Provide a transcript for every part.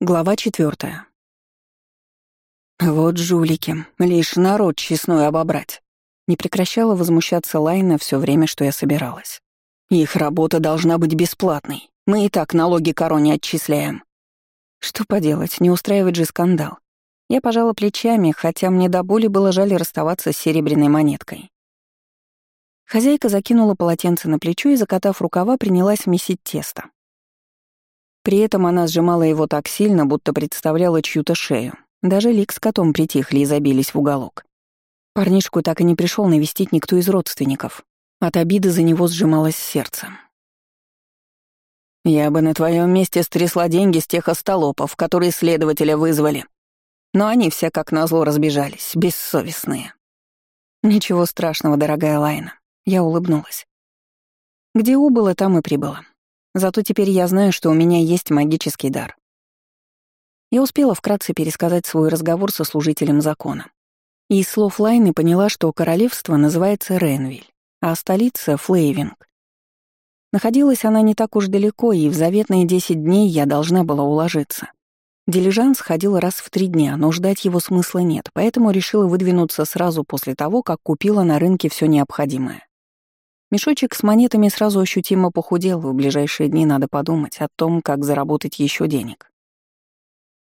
Глава четвертая. «Вот жулики, лишь народ честной обобрать». Не прекращала возмущаться Лайна все время, что я собиралась. «Их работа должна быть бесплатной. Мы и так налоги короне отчисляем». Что поделать, не устраивать же скандал. Я пожала плечами, хотя мне до боли было жаль расставаться с серебряной монеткой. Хозяйка закинула полотенце на плечо и, закатав рукава, принялась месить тесто. При этом она сжимала его так сильно, будто представляла чью-то шею. Даже Лик с котом притихли и забились в уголок. Парнишку так и не пришел навестить никто из родственников. От обиды за него сжималось сердце. «Я бы на твоем месте стрясла деньги с тех остолопов, которые следователя вызвали. Но они все как назло разбежались, бессовестные». «Ничего страшного, дорогая Лайна». Я улыбнулась. Где убыло, там и прибыло. Зато теперь я знаю, что у меня есть магический дар. Я успела вкратце пересказать свой разговор со служителем закона. И из слов Лайны поняла, что королевство называется Ренвиль, а столица — Флейвинг. Находилась она не так уж далеко, и в заветные десять дней я должна была уложиться. Дилижанс ходил раз в три дня, но ждать его смысла нет, поэтому решила выдвинуться сразу после того, как купила на рынке все необходимое. Мешочек с монетами сразу ощутимо похудел, в ближайшие дни надо подумать о том, как заработать еще денег.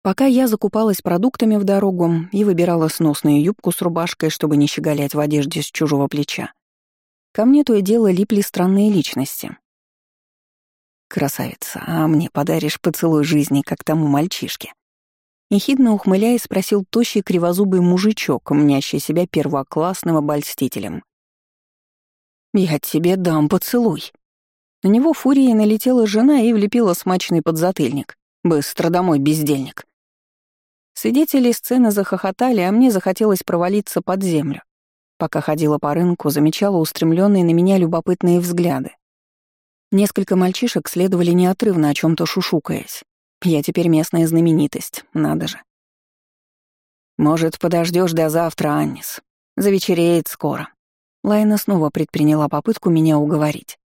Пока я закупалась продуктами в дорогу и выбирала сносную юбку с рубашкой, чтобы не щеголять в одежде с чужого плеча, ко мне то и дело липли странные личности. «Красавица, а мне подаришь поцелуй жизни, как тому мальчишке?» Ехидно ухмыляясь, спросил тощий кривозубый мужичок, мнящий себя первоклассным обольстителем. «Я тебе дам поцелуй». На него фурией налетела жена и влепила смачный подзатыльник. «Быстро домой, бездельник». Свидетели сцены захохотали, а мне захотелось провалиться под землю. Пока ходила по рынку, замечала устремленные на меня любопытные взгляды. Несколько мальчишек следовали неотрывно о чем то шушукаясь. Я теперь местная знаменитость, надо же. «Может, подождешь до завтра, Аннис? Завечереет скоро», Лайна снова предприняла попытку меня уговорить.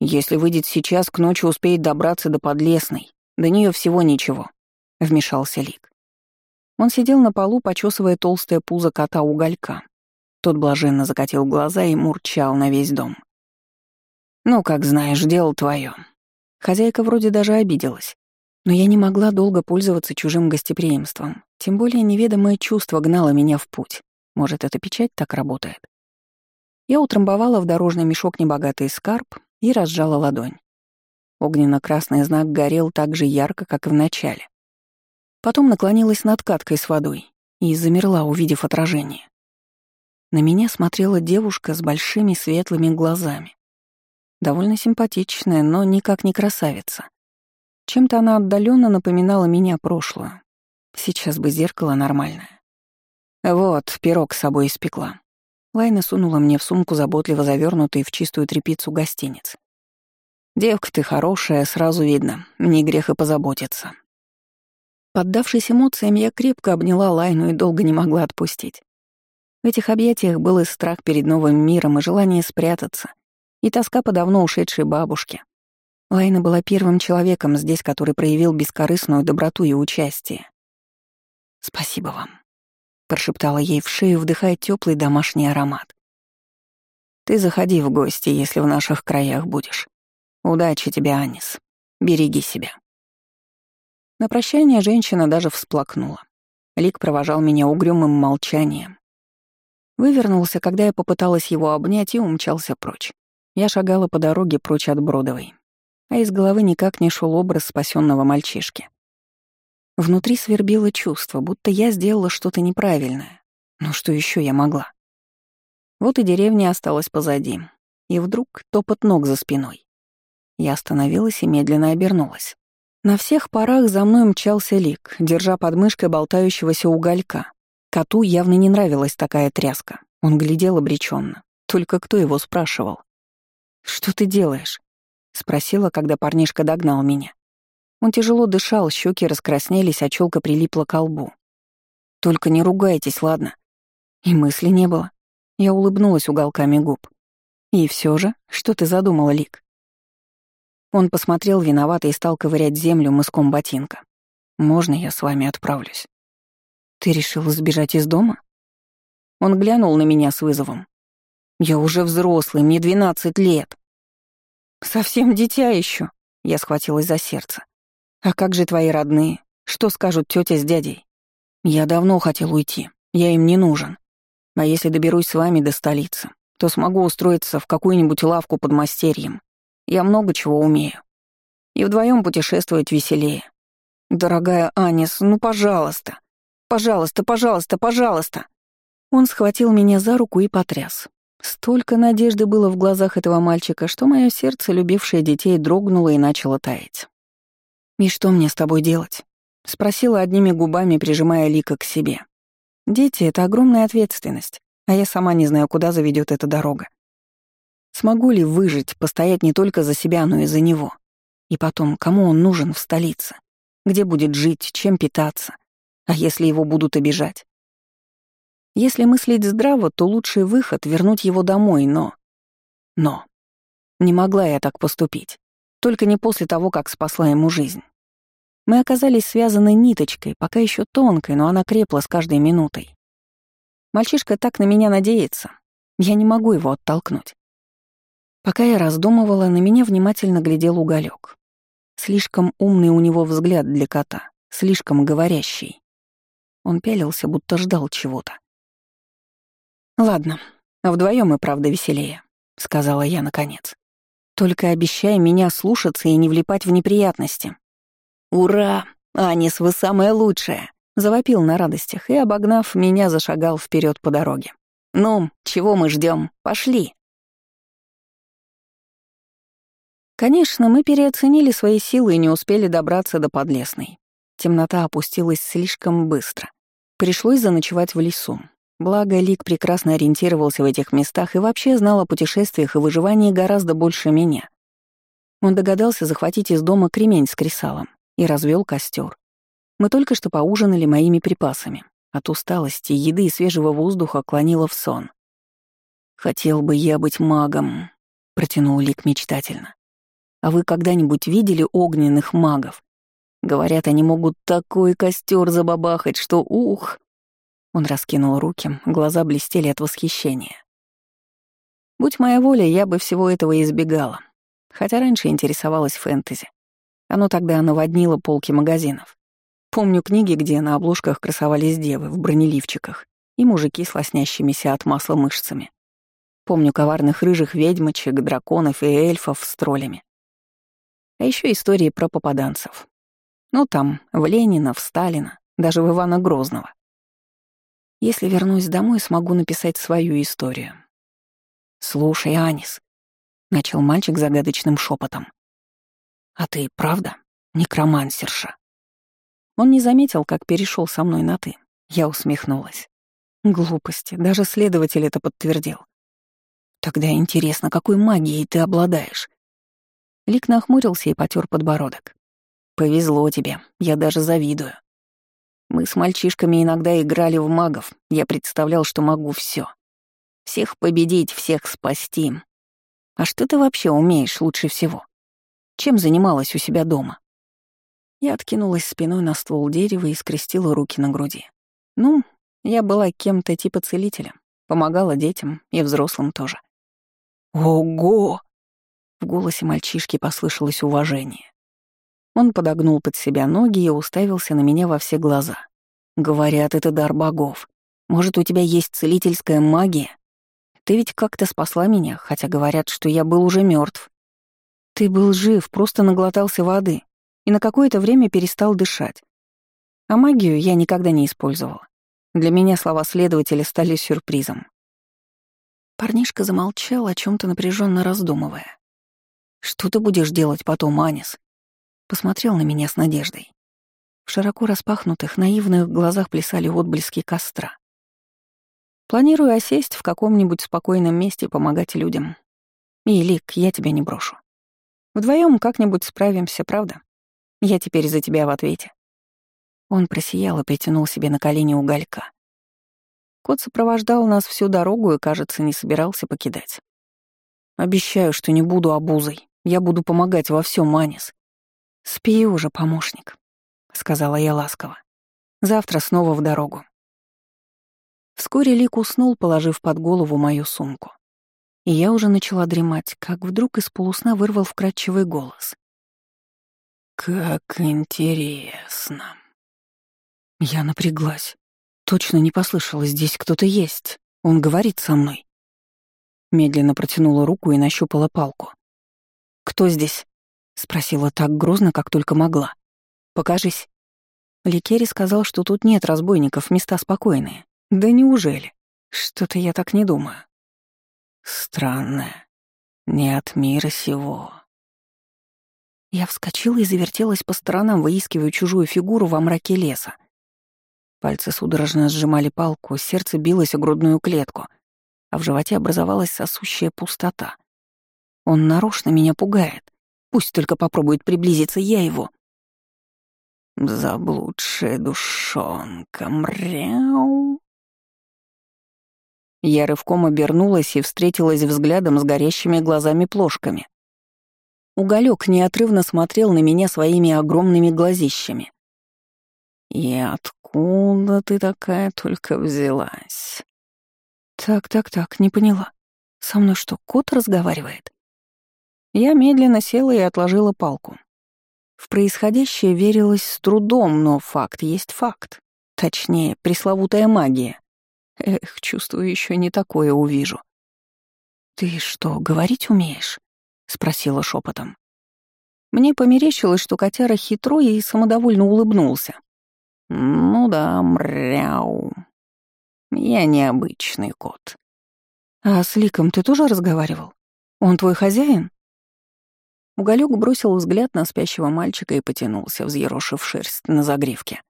«Если выйдет сейчас, к ночи успеет добраться до Подлесной. До нее всего ничего», — вмешался Лик. Он сидел на полу, почесывая толстое пузо кота уголька. Тот блаженно закатил глаза и мурчал на весь дом. «Ну, как знаешь, дело твое. Хозяйка вроде даже обиделась. Но я не могла долго пользоваться чужим гостеприимством. Тем более неведомое чувство гнало меня в путь. Может, эта печать так работает? Я утрамбовала в дорожный мешок небогатый скарб и разжала ладонь. Огненно-красный знак горел так же ярко, как и в начале. Потом наклонилась над каткой с водой и замерла, увидев отражение. На меня смотрела девушка с большими светлыми глазами. Довольно симпатичная, но никак не красавица. Чем-то она отдаленно напоминала меня прошлую. Сейчас бы зеркало нормальное. Вот, пирог с собой испекла. Лайна сунула мне в сумку заботливо завернутый в чистую тряпицу гостиниц. «Девка ты хорошая, сразу видно, мне грех и позаботиться». Поддавшись эмоциям, я крепко обняла Лайну и долго не могла отпустить. В этих объятиях был и страх перед новым миром, и желание спрятаться, и тоска по давно ушедшей бабушке. Лайна была первым человеком здесь, который проявил бескорыстную доброту и участие. «Спасибо вам», прошептала ей в шею, вдыхая теплый домашний аромат. «Ты заходи в гости, если в наших краях будешь. Удачи тебе, Анис. Береги себя». На прощание женщина даже всплакнула. Лик провожал меня угрюмым молчанием. Вывернулся, когда я попыталась его обнять и умчался прочь. Я шагала по дороге прочь от Бродовой, а из головы никак не шел образ спасенного мальчишки. Внутри свербило чувство, будто я сделала что-то неправильное. Но что еще я могла? Вот и деревня осталась позади. И вдруг топот ног за спиной. Я остановилась и медленно обернулась. На всех парах за мной мчался Лик, держа под мышкой болтающегося уголька. Коту явно не нравилась такая тряска. Он глядел обреченно. Только кто его спрашивал? «Что ты делаешь?» — спросила, когда парнишка догнал меня. Он тяжело дышал, щеки раскраснелись, а челка прилипла к лбу. «Только не ругайтесь, ладно?» И мысли не было. Я улыбнулась уголками губ. «И все же, что ты задумала, Лик?» Он посмотрел виновато и стал ковырять землю мыском ботинка. Можно я с вами отправлюсь? Ты решил сбежать из дома? Он глянул на меня с вызовом. Я уже взрослый, мне двенадцать лет. Совсем дитя еще. Я схватилась за сердце. А как же твои родные? Что скажут тетя с дядей? Я давно хотел уйти. Я им не нужен. А если доберусь с вами до столицы, то смогу устроиться в какую-нибудь лавку под мастерьем. Я много чего умею. И вдвоем путешествовать веселее. Дорогая Анис, ну пожалуйста. Пожалуйста, пожалуйста, пожалуйста. Он схватил меня за руку и потряс. Столько надежды было в глазах этого мальчика, что мое сердце, любившее детей, дрогнуло и начало таять. «И что мне с тобой делать?» — спросила одними губами, прижимая Лика к себе. «Дети — это огромная ответственность, а я сама не знаю, куда заведет эта дорога. Смогу ли выжить, постоять не только за себя, но и за него? И потом, кому он нужен в столице? Где будет жить, чем питаться? А если его будут обижать? Если мыслить здраво, то лучший выход — вернуть его домой, но... Но... Не могла я так поступить. Только не после того, как спасла ему жизнь. Мы оказались связаны ниточкой, пока еще тонкой, но она крепла с каждой минутой. Мальчишка так на меня надеется. Я не могу его оттолкнуть. Пока я раздумывала, на меня внимательно глядел уголек. Слишком умный у него взгляд для кота, слишком говорящий. Он пялился, будто ждал чего-то. «Ладно, а вдвоем и правда веселее», — сказала я наконец. «Только обещай меня слушаться и не влипать в неприятности». «Ура! Анис, вы самая лучшая!» — завопил на радостях и, обогнав меня, зашагал вперед по дороге. «Ну, чего мы ждем? Пошли!» Конечно, мы переоценили свои силы и не успели добраться до Подлесной. Темнота опустилась слишком быстро. Пришлось заночевать в лесу. Благо, Лик прекрасно ориентировался в этих местах и вообще знал о путешествиях и выживании гораздо больше меня. Он догадался захватить из дома кремень с кресалом и развел костер. Мы только что поужинали моими припасами. От усталости, еды и свежего воздуха клонило в сон. «Хотел бы я быть магом», — протянул Лик мечтательно. «А вы когда-нибудь видели огненных магов? Говорят, они могут такой костер забабахать, что ух!» Он раскинул руки, глаза блестели от восхищения. Будь моя воля, я бы всего этого избегала. Хотя раньше интересовалась фэнтези. Оно тогда наводнило полки магазинов. Помню книги, где на обложках красовались девы в бронеливчиках и мужики с лоснящимися от масла мышцами. Помню коварных рыжих ведьмочек, драконов и эльфов с троллями. А еще истории про попаданцев. Ну там, в Ленина, в Сталина, даже в Ивана Грозного. Если вернусь домой, смогу написать свою историю. «Слушай, Анис», — начал мальчик загадочным шепотом. «А ты правда некромансерша?» Он не заметил, как перешел со мной на «ты». Я усмехнулась. Глупости, даже следователь это подтвердил. Тогда интересно, какой магией ты обладаешь? Лик нахмурился и потер подбородок. Повезло тебе, я даже завидую. Мы с мальчишками иногда играли в магов. Я представлял, что могу все. Всех победить, всех спасти. А что ты вообще умеешь лучше всего? Чем занималась у себя дома? Я откинулась спиной на ствол дерева и скрестила руки на груди. Ну, я была кем-то типа целителя. Помогала детям и взрослым тоже. «Ого!» В голосе мальчишки послышалось уважение. Он подогнул под себя ноги и уставился на меня во все глаза. «Говорят, это дар богов. Может, у тебя есть целительская магия? Ты ведь как-то спасла меня, хотя говорят, что я был уже мертв. Ты был жив, просто наглотался воды и на какое-то время перестал дышать. А магию я никогда не использовала. Для меня слова следователя стали сюрпризом. Парнишка замолчал, о чем то напряженно раздумывая. «Что ты будешь делать потом, Анис?» посмотрел на меня с надеждой. В широко распахнутых, наивных глазах плясали отблески костра. Планирую осесть в каком-нибудь спокойном месте и помогать людям. И, Лик, я тебя не брошу. Вдвоем как-нибудь справимся, правда? Я теперь за тебя в ответе. Он просиял и притянул себе на колени уголька. Кот сопровождал нас всю дорогу и, кажется, не собирался покидать. Обещаю, что не буду обузой. Я буду помогать во всем, Манис. «Спи уже, помощник», — сказала я ласково. «Завтра снова в дорогу». Вскоре Лик уснул, положив под голову мою сумку. И я уже начала дремать, как вдруг из полусна вырвал вкрадчивый голос. «Как интересно». Я напряглась. Точно не послышала, здесь кто-то есть. Он говорит со мной. Медленно протянула руку и нащупала палку. «Кто здесь?» — спросила так грозно, как только могла. «Покажись». Ликери сказал, что тут нет разбойников, места спокойные. Да неужели? Что-то я так не думаю. Странное. Не от мира сего. Я вскочила и завертелась по сторонам, выискивая чужую фигуру во мраке леса. Пальцы судорожно сжимали палку, сердце билось о грудную клетку, а в животе образовалась сосущая пустота. Он нарочно меня пугает. Пусть только попробует приблизиться, я его. Заблудшая душонка, мряу. Я рывком обернулась и встретилась взглядом с горящими глазами-плошками. Уголек неотрывно смотрел на меня своими огромными глазищами. «И откуда ты такая только взялась?» «Так, так, так, не поняла. Со мной что, кот разговаривает?» Я медленно села и отложила палку. В происходящее верилось с трудом, но факт есть факт. Точнее, пресловутая магия. Эх, чувствую, еще не такое увижу. «Ты что, говорить умеешь?» — спросила шепотом. Мне померещилось, что котяра хитро и самодовольно улыбнулся. «Ну да, мряу. Я необычный кот». «А с Ликом ты тоже разговаривал? Он твой хозяин?» Уголек бросил взгляд на спящего мальчика и потянулся, взъерошив шерсть на загривке.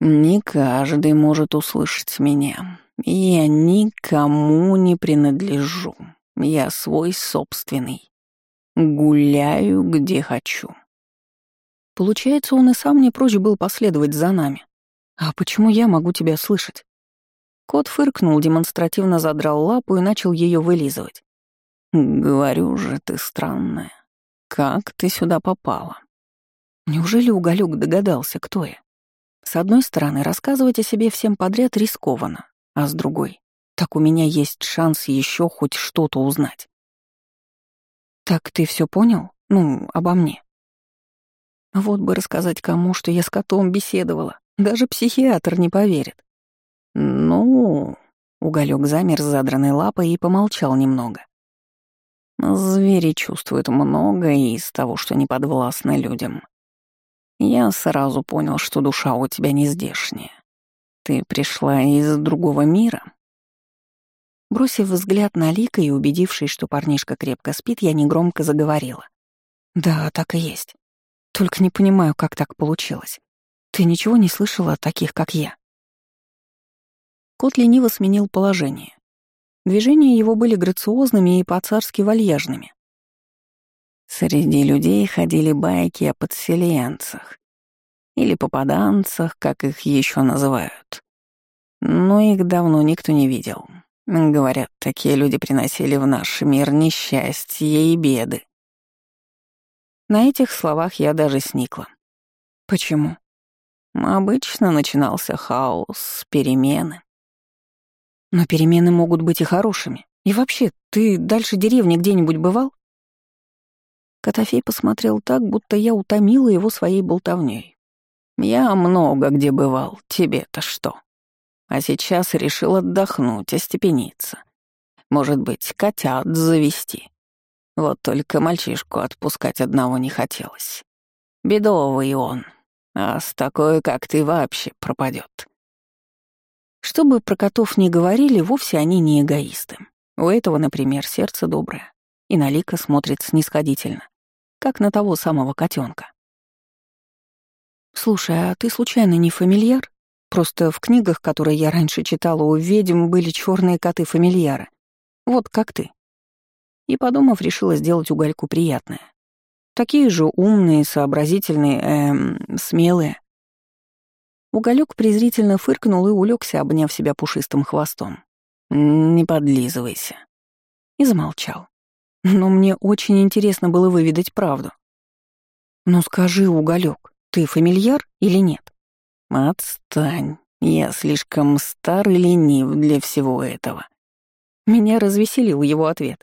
«Не каждый может услышать меня. Я никому не принадлежу. Я свой собственный. Гуляю, где хочу». Получается, он и сам не прочь был последовать за нами. А почему я могу тебя слышать? Кот фыркнул, демонстративно задрал лапу и начал ее вылизывать. «Говорю же, ты странная. Как ты сюда попала? Неужели Уголюк догадался, кто я? С одной стороны, рассказывать о себе всем подряд рискованно, а с другой, так у меня есть шанс еще хоть что-то узнать. Так ты все понял? Ну, обо мне. Вот бы рассказать кому, что я с котом беседовала. Даже психиатр не поверит. Ну, Уголек замер с задранной лапой и помолчал немного. Звери чувствуют многое из того, что не подвластно людям. Я сразу понял, что душа у тебя не здешняя. Ты пришла из другого мира. Бросив взгляд на Лика и убедившись, что парнишка крепко спит, я негромко заговорила. «Да, так и есть. Только не понимаю, как так получилось. Ты ничего не слышала о таких, как я?» Кот лениво сменил положение. Движения его были грациозными и по-царски вальяжными. Среди людей ходили байки о подселенцах или попаданцах, как их еще называют. Но их давно никто не видел. Говорят, такие люди приносили в наш мир несчастье и беды. На этих словах я даже сникла. Почему? Обычно начинался хаос, перемены. Но перемены могут быть и хорошими. И вообще, ты дальше деревни где-нибудь бывал? Котофей посмотрел так, будто я утомила его своей болтовней. Я много где бывал, тебе-то что? А сейчас решил отдохнуть, остепениться. Может быть, котят завести. Вот только мальчишку отпускать одного не хотелось. Бедовый он, а с такой, как ты, вообще пропадет. Что бы про котов ни говорили, вовсе они не эгоисты. У этого, например, сердце доброе, и на Лика смотрит снисходительно, как на того самого котенка. «Слушай, а ты случайно не фамильяр? Просто в книгах, которые я раньше читала, у ведьм были черные коты-фамильяры. Вот как ты». И, подумав, решила сделать угольку приятное. Такие же умные, сообразительные, эм, смелые. Уголек презрительно фыркнул и улегся, обняв себя пушистым хвостом. «Не подлизывайся». И замолчал. Но мне очень интересно было выведать правду. «Ну скажи, Уголек, ты фамильяр или нет?» «Отстань, я слишком стар и ленив для всего этого». Меня развеселил его ответ.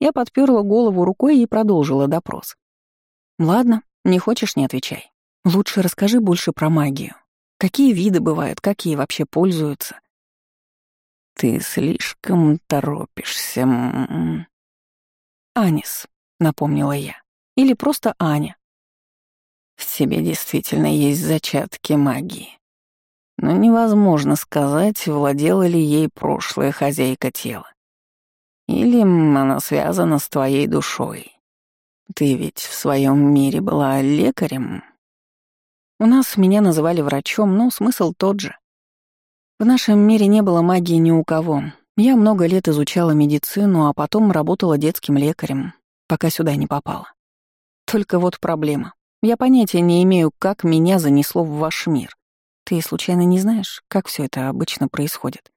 Я подперла голову рукой и продолжила допрос. «Ладно, не хочешь — не отвечай. Лучше расскажи больше про магию. Какие виды бывают, какие вообще пользуются?» «Ты слишком торопишься». «Анис», — напомнила я. «Или просто Аня». «В тебе действительно есть зачатки магии. Но невозможно сказать, владела ли ей прошлая хозяйка тела. Или она связана с твоей душой. Ты ведь в своем мире была лекарем?» У нас меня называли врачом, но смысл тот же. В нашем мире не было магии ни у кого. Я много лет изучала медицину, а потом работала детским лекарем, пока сюда не попала. Только вот проблема. Я понятия не имею, как меня занесло в ваш мир. Ты случайно не знаешь, как все это обычно происходит?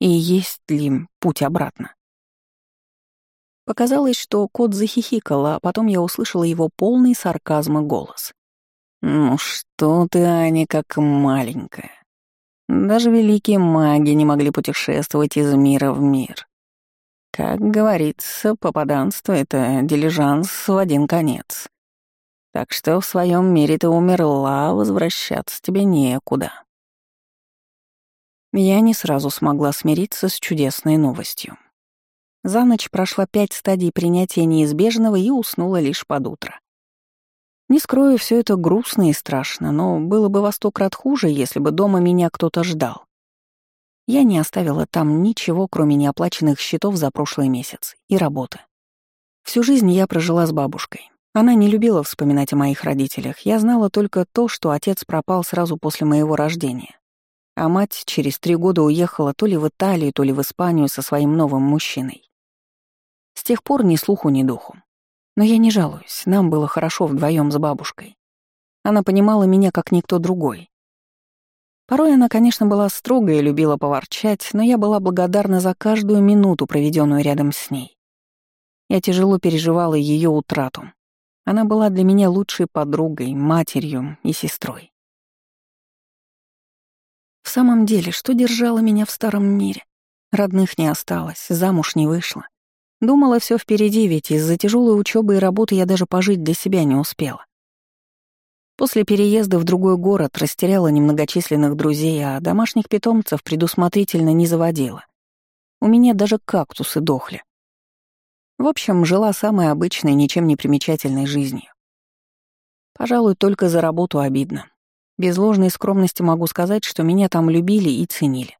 И есть ли путь обратно? Показалось, что кот захихикал, а потом я услышала его полный сарказма голос. «Ну что ты, Аня, как маленькая. Даже великие маги не могли путешествовать из мира в мир. Как говорится, попаданство — это дилижанс в один конец. Так что в своем мире ты умерла, возвращаться тебе некуда. Я не сразу смогла смириться с чудесной новостью. За ночь прошла пять стадий принятия неизбежного и уснула лишь под утро. Не скрою, все это грустно и страшно, но было бы во сто крат хуже, если бы дома меня кто-то ждал. Я не оставила там ничего, кроме неоплаченных счетов за прошлый месяц и работы. Всю жизнь я прожила с бабушкой. Она не любила вспоминать о моих родителях. Я знала только то, что отец пропал сразу после моего рождения. А мать через три года уехала то ли в Италию, то ли в Испанию со своим новым мужчиной. С тех пор ни слуху, ни духу. Но я не жалуюсь, нам было хорошо вдвоем с бабушкой. Она понимала меня как никто другой. Порой она, конечно, была строгой и любила поворчать, но я была благодарна за каждую минуту, проведенную рядом с ней. Я тяжело переживала ее утрату. Она была для меня лучшей подругой, матерью и сестрой. В самом деле, что держало меня в старом мире? Родных не осталось, замуж не вышла. Думала, все впереди, ведь из-за тяжелой учебы и работы я даже пожить для себя не успела. После переезда в другой город растеряла немногочисленных друзей, а домашних питомцев предусмотрительно не заводила. У меня даже кактусы дохли. В общем, жила самой обычной, ничем не примечательной жизнью. Пожалуй, только за работу обидно. Без ложной скромности могу сказать, что меня там любили и ценили.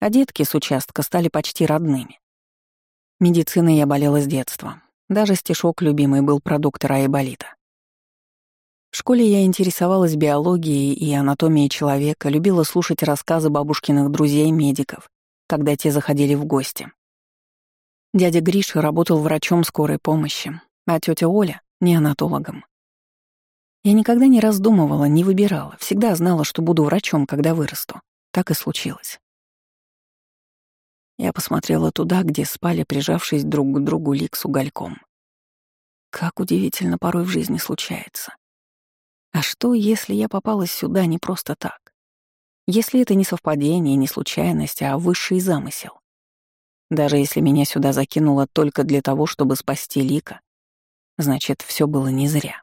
А детки с участка стали почти родными. Медициной я болела с детства. Даже стишок любимый был про доктора Айболита. В школе я интересовалась биологией и анатомией человека, любила слушать рассказы бабушкиных друзей-медиков, когда те заходили в гости. Дядя Гриша работал врачом скорой помощи, а тетя Оля — неонатологом. Я никогда не раздумывала, не выбирала, всегда знала, что буду врачом, когда вырасту. Так и случилось. Я посмотрела туда, где спали, прижавшись друг к другу лик с угольком. Как удивительно порой в жизни случается. А что, если я попала сюда не просто так? Если это не совпадение, не случайность, а высший замысел? Даже если меня сюда закинуло только для того, чтобы спасти Лика, значит, все было не зря.